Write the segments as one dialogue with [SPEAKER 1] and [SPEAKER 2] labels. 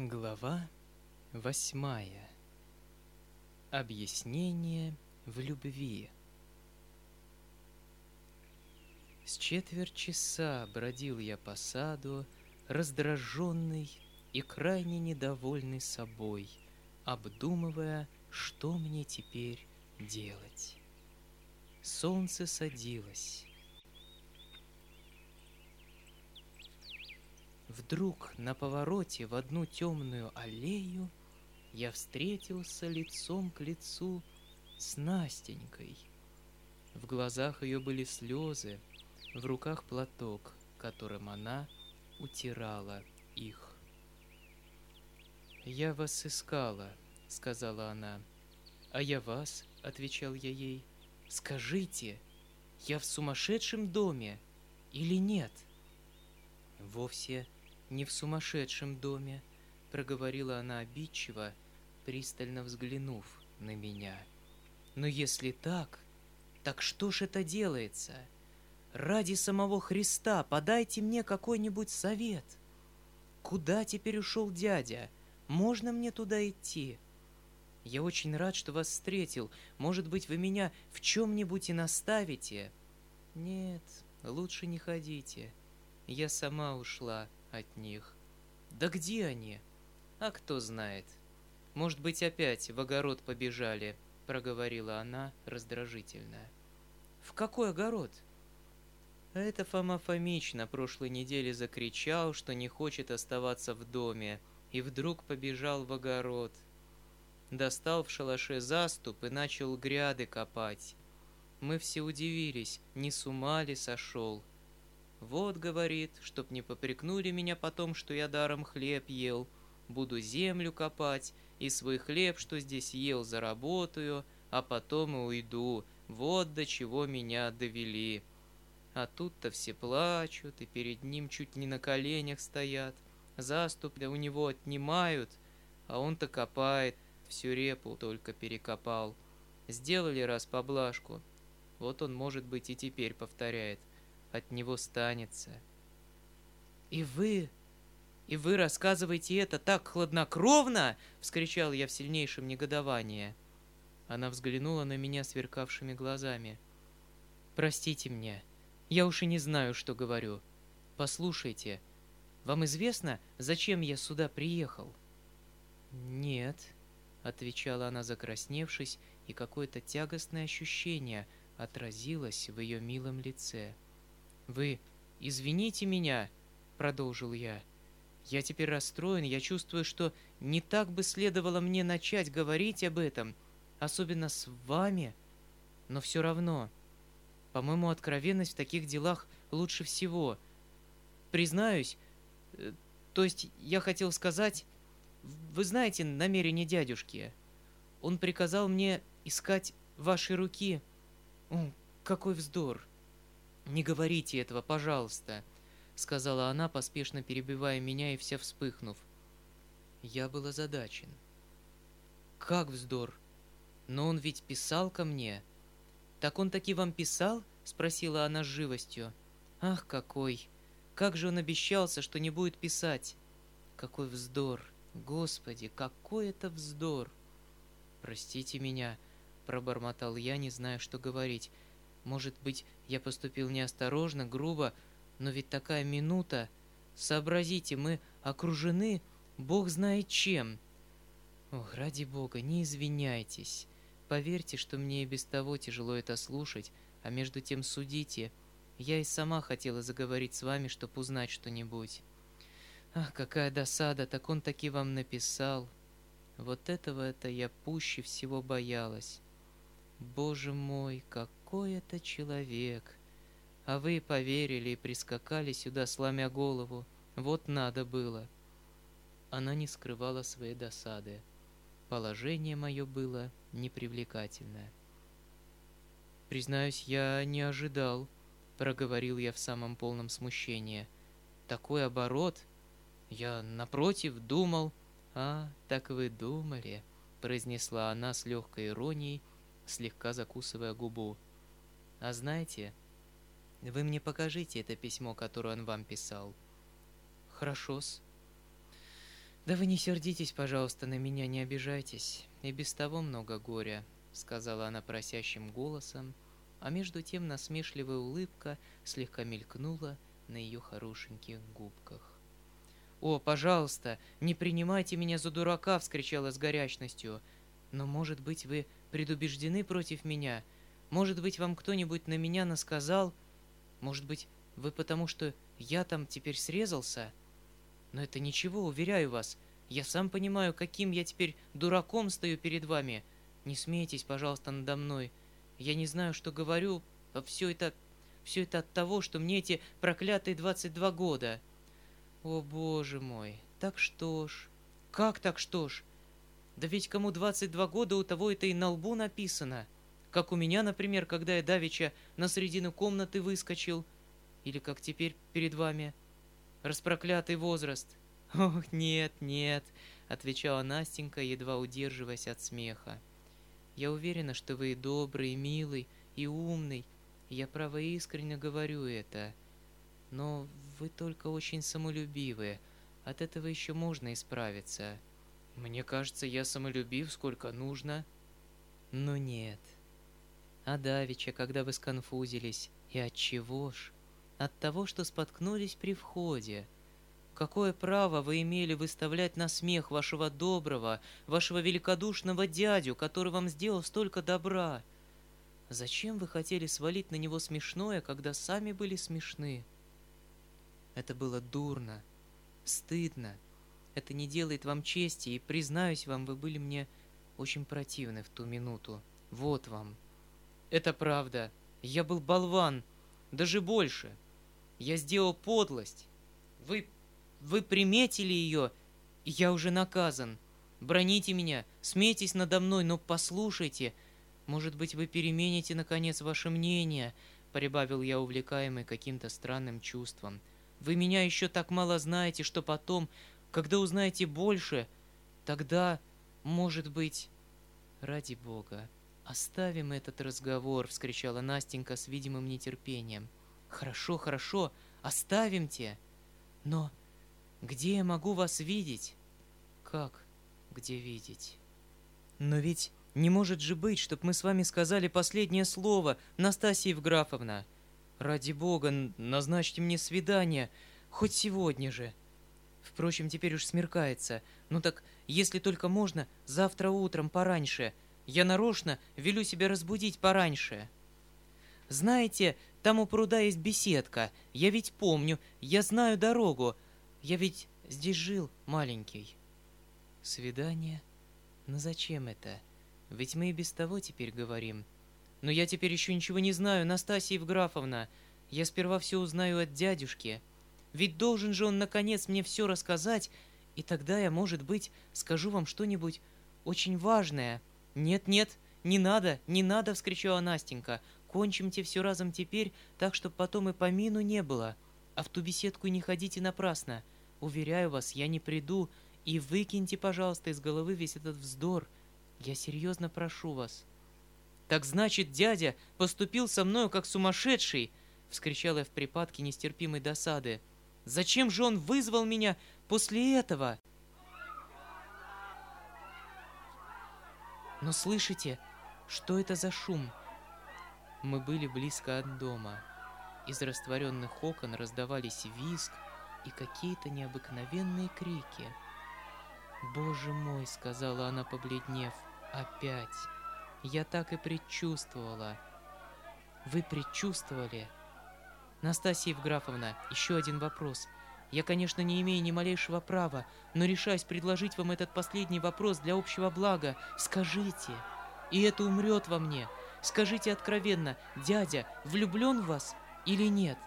[SPEAKER 1] Глава восьмая. Объяснение в любви. С четверть часа бродил я по саду, раздраженный и крайне недовольный собой, обдумывая, что мне теперь делать. Солнце садилось. Вдруг на повороте в одну темную аллею я встретился лицом к лицу с Настенькой. В глазах ее были слезы, в руках платок, которым она утирала их. «Я вас искала», — сказала она. «А я вас», — отвечал я ей. «Скажите, я в сумасшедшем доме или нет?» «Вовсе не в сумасшедшем доме», — проговорила она обидчиво, пристально взглянув на меня. «Но если так, так что ж это делается? Ради самого Христа подайте мне какой-нибудь совет. Куда теперь ушел дядя? Можно мне туда идти?» Я очень рад, что вас встретил. Может быть, вы меня в чем-нибудь и наставите? Нет, лучше не ходите. Я сама ушла от них. Да где они? А кто знает. Может быть, опять в огород побежали, проговорила она раздражительно. В какой огород? Это Фома Фомич на прошлой неделе закричал, что не хочет оставаться в доме, и вдруг побежал в огород. Достал в шалаше заступ и начал гряды копать. Мы все удивились, не с ума ли сошел. Вот, говорит, чтоб не попрекнули меня потом, что я даром хлеб ел. Буду землю копать, и свой хлеб, что здесь ел, заработаю, а потом и уйду. Вот до чего меня довели. А тут-то все плачут, и перед ним чуть не на коленях стоят. Заступ у него отнимают, а он-то копает, всю репу только перекопал. Сделали раз поблажку. Вот он, может быть, и теперь повторяет от него станется. «И вы... и вы рассказываете это так хладнокровно!» — вскричал я в сильнейшем негодовании. Она взглянула на меня сверкавшими глазами. «Простите мне, я уж и не знаю, что говорю. Послушайте, вам известно, зачем я сюда приехал?» «Нет», — отвечала она, закрасневшись, и какое-то тягостное ощущение отразилось в ее милом лице. — «Вы извините меня», — продолжил я. «Я теперь расстроен, я чувствую, что не так бы следовало мне начать говорить об этом, особенно с вами, но все равно. По-моему, откровенность в таких делах лучше всего. Признаюсь, э, то есть я хотел сказать, вы знаете намерение дядюшки. Он приказал мне искать ваши руки. О, какой вздор! «Не говорите этого, пожалуйста», — сказала она, поспешно перебивая меня и вся вспыхнув. Я был озадачен. «Как вздор? Но он ведь писал ко мне». «Так он таки вам писал?» — спросила она с живостью. «Ах, какой! Как же он обещался, что не будет писать!» «Какой вздор! Господи, какой это вздор!» «Простите меня», — пробормотал я, не зная, что говорить. Может быть, я поступил неосторожно, грубо, но ведь такая минута... Сообразите, мы окружены, Бог знает чем. Ох, ради Бога, не извиняйтесь. Поверьте, что мне и без того тяжело это слушать, а между тем судите. Я и сама хотела заговорить с вами, чтобы узнать что-нибудь. Ах, какая досада, так он таки вам написал. Вот этого-то я пуще всего боялась. Боже мой, какой это человек! А вы поверили и прискакали сюда, сломя голову. Вот надо было. Она не скрывала своей досады. Положение мое было непривлекательное. «Признаюсь, я не ожидал», — проговорил я в самом полном смущении. «Такой оборот! Я, напротив, думал...» «А, так вы думали», — произнесла она с легкой иронией, — слегка закусывая губу. «А знаете, вы мне покажите это письмо, которое он вам писал». «Хорошо-с». «Да вы не сердитесь, пожалуйста, на меня, не обижайтесь. И без того много горя», — сказала она просящим голосом, а между тем насмешливая улыбка слегка мелькнула на ее хорошеньких губках. «О, пожалуйста, не принимайте меня за дурака!» — вскричала с горячностью. «Но, может быть, вы предубеждены против меня? Может быть, вам кто-нибудь на меня насказал? Может быть, вы потому что я там теперь срезался?» Но это ничего, уверяю вас. Я сам понимаю, каким я теперь дураком стою перед вами. Не смейтесь, пожалуйста, надо мной. Я не знаю, что говорю, а все это... Все это от того, что мне эти проклятые 22 года. О, боже мой, так что ж? Как так что ж? Да ведь кому 22 года, у того это и на лбу написано. Как у меня, например, когда я давеча на середину комнаты выскочил. Или как теперь перед вами – Распроклятый возраст. Ох, нет, нет, отвечала Настенька, едва удерживаясь от смеха. Я уверена, что вы добрый, милый и умный. Я право искренне говорю это. Но вы только очень самолюбивые. От этого еще можно исправиться. Мне кажется, я самолюбив сколько нужно. Но нет. А давеча, когда вы сконфузились, и от чего ж? от того, что споткнулись при входе. Какое право вы имели выставлять на смех вашего доброго, вашего великодушного дядю, который вам сделал столько добра? Зачем вы хотели свалить на него смешное, когда сами были смешны? Это было дурно, стыдно. Это не делает вам чести, и, признаюсь вам, вы были мне очень противны в ту минуту. Вот вам. Это правда. Я был болван, даже больше. Я сделал подлость. Вы... вы приметили ее, и я уже наказан. Броните меня, смейтесь надо мной, но послушайте. Может быть, вы перемените, наконец, ваше мнение, прибавил я, увлекаемый каким-то странным чувством. Вы меня еще так мало знаете, что потом, когда узнаете больше, тогда, может быть... Ради бога, оставим этот разговор, вскричала Настенька с видимым нетерпением. Хорошо, хорошо, оставим те. Но где я могу вас видеть? Как где видеть? Но ведь не может же быть, чтоб мы с вами сказали последнее слово, Настасья Евграфовна. Ради бога, назначьте мне свидание, хоть сегодня же. Впрочем, теперь уж смеркается. Ну так, если только можно, завтра утром пораньше. Я нарочно велю себя разбудить пораньше. Знаете, там у пруда есть беседка. Я ведь помню, я знаю дорогу. Я ведь здесь жил, маленький. Свидание? Но зачем это? Ведь мы и без того теперь говорим. Но я теперь еще ничего не знаю, Настасья Евграфовна. Я сперва все узнаю от дядюшки. Ведь должен же он, наконец, мне все рассказать, и тогда я, может быть, скажу вам что-нибудь очень важное. Нет-нет, не надо, не надо, вскричала Настенька. Кончимте все разом теперь, так, чтобы потом и помину не было. А в ту беседку не ходите напрасно. Уверяю вас, я не приду, и выкиньте, пожалуйста, из головы весь этот вздор. Я серьезно прошу вас». «Так значит, дядя поступил со мною как сумасшедший!» — вскричала я в припадке нестерпимой досады. «Зачем же он вызвал меня после этого?» «Но слышите, что это за шум?» Мы были близко от дома. Из растворенных окон раздавались визг и какие-то необыкновенные крики. «Боже мой!» — сказала она, побледнев. «Опять! Я так и предчувствовала!» «Вы предчувствовали?» «Настасья Евграфовна, еще один вопрос. Я, конечно, не имею ни малейшего права, но решаюсь предложить вам этот последний вопрос для общего блага. Скажите, и это умрет во мне, Скажите откровенно, дядя влюблен в вас или нет?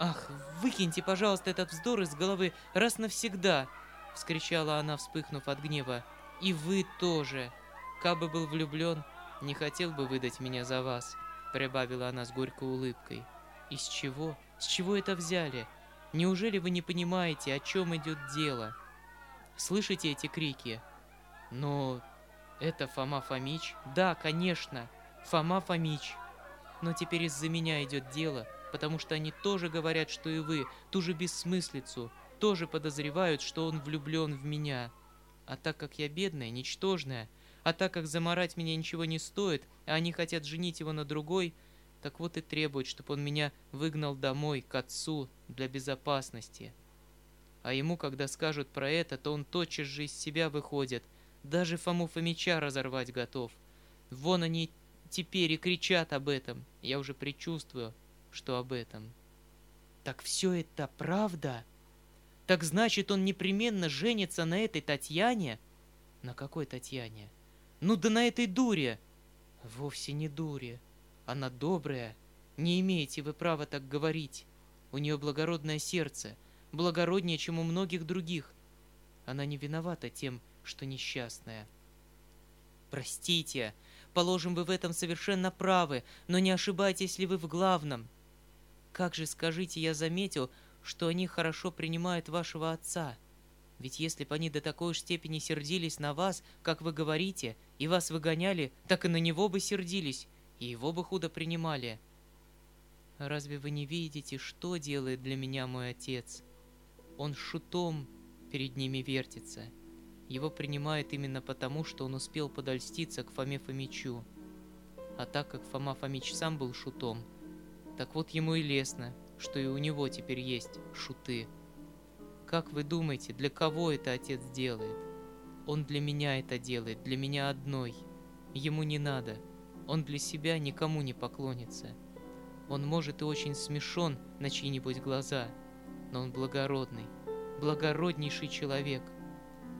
[SPEAKER 1] Ах, выкиньте, пожалуйста, этот вздор из головы раз навсегда, вскричала она, вспыхнув от гнева. И вы тоже. Кабы был влюблен, не хотел бы выдать меня за вас, прибавила она с горькой улыбкой. Из чего? С чего это взяли? Неужели вы не понимаете, о чем идет дело? Слышите эти крики? Но это Фома Фомич? Да, конечно. Фома Фомич. Но теперь из-за меня идет дело, потому что они тоже говорят, что и вы, ту же бессмыслицу. тоже подозревают, что он влюблен в меня. А так как я бедная, ничтожная, а так как заморать меня ничего не стоит, а они хотят женить его на другой, так вот и требуют, чтобы он меня выгнал домой, к отцу, для безопасности. А ему, когда скажут про это, то он тотчас же из себя выходит, даже Фому Фомича разорвать готов. Вон они теперь и кричат об этом. Я уже предчувствую, что об этом. Так все это правда? Так значит, он непременно женится на этой Татьяне? На какой Татьяне? Ну да на этой дуре. Вовсе не дуре. Она добрая. Не имеете вы права так говорить. У нее благородное сердце, благороднее, чем у многих других. Она не виновата тем, что несчастная. Простите, положим, вы в этом совершенно правы, но не ошибаетесь ли вы в главном? Как же, скажите, я заметил, что они хорошо принимают вашего отца. Ведь если бы они до такой уж степени сердились на вас, как вы говорите, и вас выгоняли, так и на него бы сердились, и его бы худо принимали. Разве вы не видите, что делает для меня мой отец? Он шутом перед ними вертится. Его принимают именно потому, что он успел подольститься к Фоме Фомичу. А так как Фома Фомич сам был шутом, так вот ему и лестно, что и у него теперь есть шуты. Как вы думаете, для кого это отец делает? Он для меня это делает, для меня одной. Ему не надо. Он для себя никому не поклонится. Он может и очень смешон на чьи-нибудь глаза, но он благородный, благороднейший человек.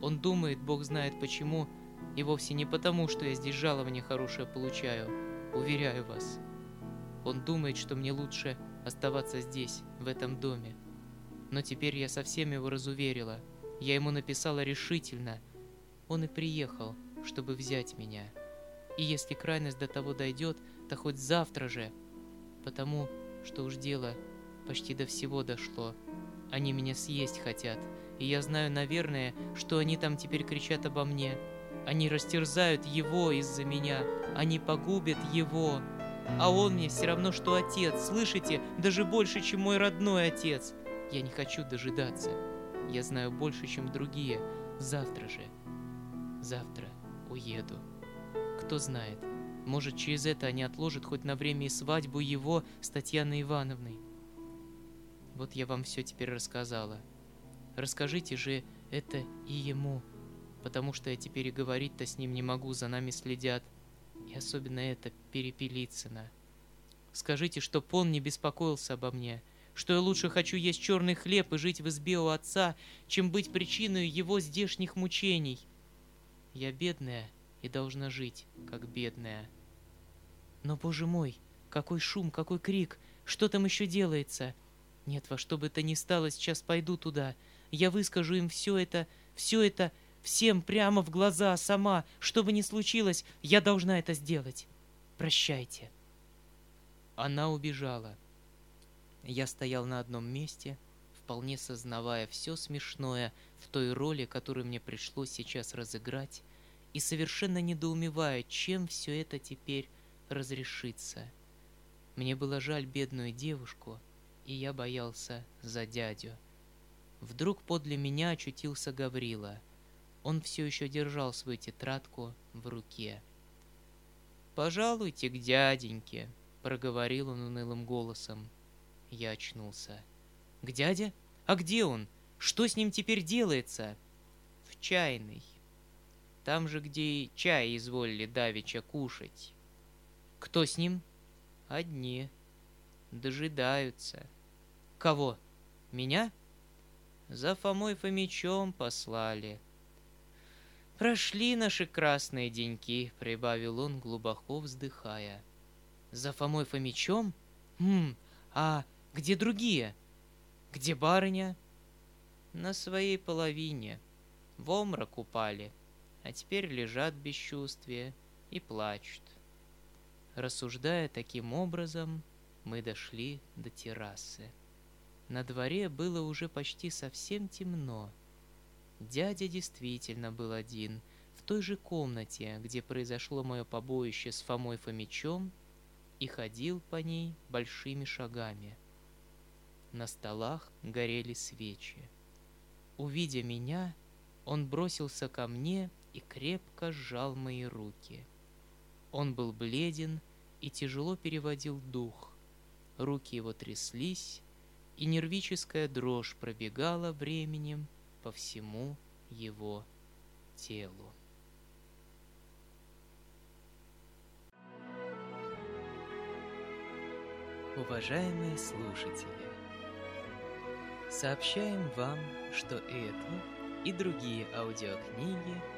[SPEAKER 1] Он думает, Бог знает почему, и вовсе не потому, что я здесь жалование хорошее получаю, уверяю вас. Он думает, что мне лучше оставаться здесь, в этом доме. Но теперь я совсем его разуверила. Я ему написала решительно. Он и приехал, чтобы взять меня. И если крайность до того дойдет, то хоть завтра же. Потому что уж дело почти до всего дошло. Они меня съесть хотят. И я знаю, наверное, что они там теперь кричат обо мне. Они растерзают его из-за меня. Они погубят его. А он мне все равно, что отец, слышите? Даже больше, чем мой родной отец. Я не хочу дожидаться. Я знаю больше, чем другие. Завтра же. Завтра уеду. Кто знает, может, через это они отложат хоть на время и свадьбу его с Татьяной Ивановной. Вот я вам все теперь рассказала. Расскажите же это и ему, потому что я теперь и говорить-то с ним не могу, за нами следят. И особенно это Перепелицына. Скажите, чтоб он не беспокоился обо мне, что я лучше хочу есть черный хлеб и жить в избе у отца, чем быть причиной его здешних мучений. Я бедная и должна жить, как бедная. Но, боже мой, какой шум, какой крик, что там еще делается? Нет, во что бы то ни стало, сейчас пойду туда. Я выскажу им все это, все это, всем прямо в глаза, сама. Что бы ни случилось, я должна это сделать. Прощайте. Она убежала. Я стоял на одном месте, вполне сознавая все смешное в той роли, которую мне пришлось сейчас разыграть, и совершенно недоумевая, чем все это теперь разрешится. Мне было жаль бедную девушку, и я боялся за дядю. Вдруг подле меня очутился Гаврила — он все еще держал свою тетрадку в руке. «Пожалуйте к дяденьке», — проговорил он унылым голосом. Я очнулся. «К дяде? А где он? Что с ним теперь делается?» «В чайной. Там же, где и чай изволили давеча кушать». «Кто с ним?» «Одни. Дожидаются». «Кого? Меня?» «За Фомой Фомичом послали», «Прошли наши красные деньки», — прибавил он, глубоко вздыхая. «За Фомой Фомичом? Хм, а где другие? Где барыня?» «На своей половине. В омрак упали, а теперь лежат без чувствия и плачут». Рассуждая таким образом, мы дошли до террасы. На дворе было уже почти совсем темно — Дядя действительно был один, в той же комнате, где произошло мое побоище с Фомой Фомичом, и ходил по ней большими шагами. На столах горели свечи. Увидя меня, он бросился ко мне и крепко сжал мои руки. Он был бледен и тяжело переводил дух. Руки его тряслись, и нервическая дрожь пробегала временем по всему его телу. Уважаемые слушатели, сообщаем вам, что эту и другие аудиокниги